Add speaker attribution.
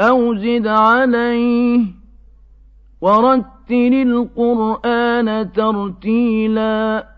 Speaker 1: أَوْ زِدْ عَلَيْهِ وَرَتِّلِ الْقُرْآنَ تَرْتِيلًا